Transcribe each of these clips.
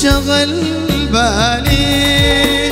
شغل بالي.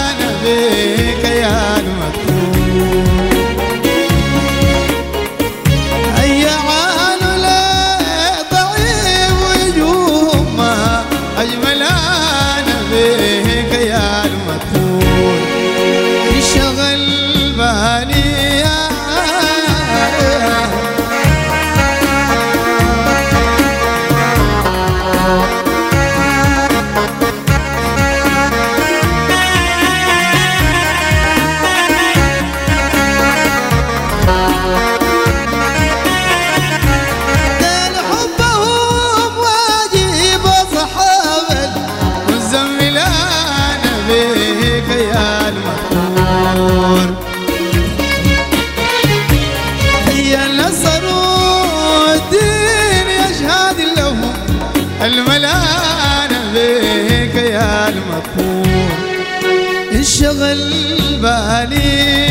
ver. شغل بالي.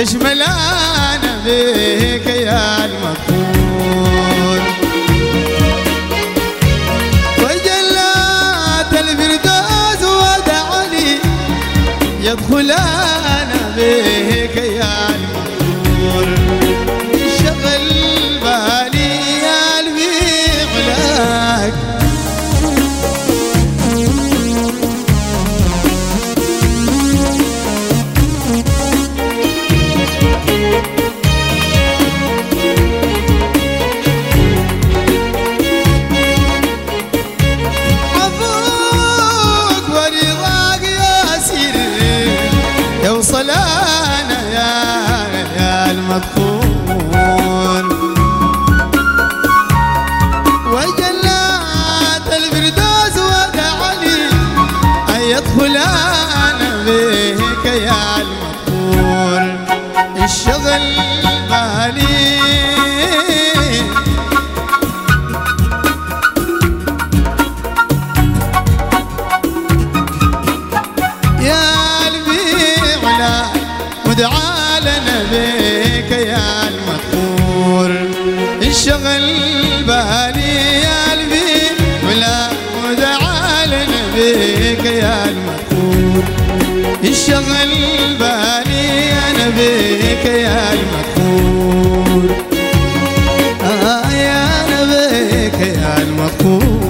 ليش ملانة بيك يا المقبول. وجلات الفردوس ودعوني يدخل أنا بيك يا المقبول. شغل يشغل بالي أنا بيك يا المذكور. آه يا أنا بيك يا المذكور.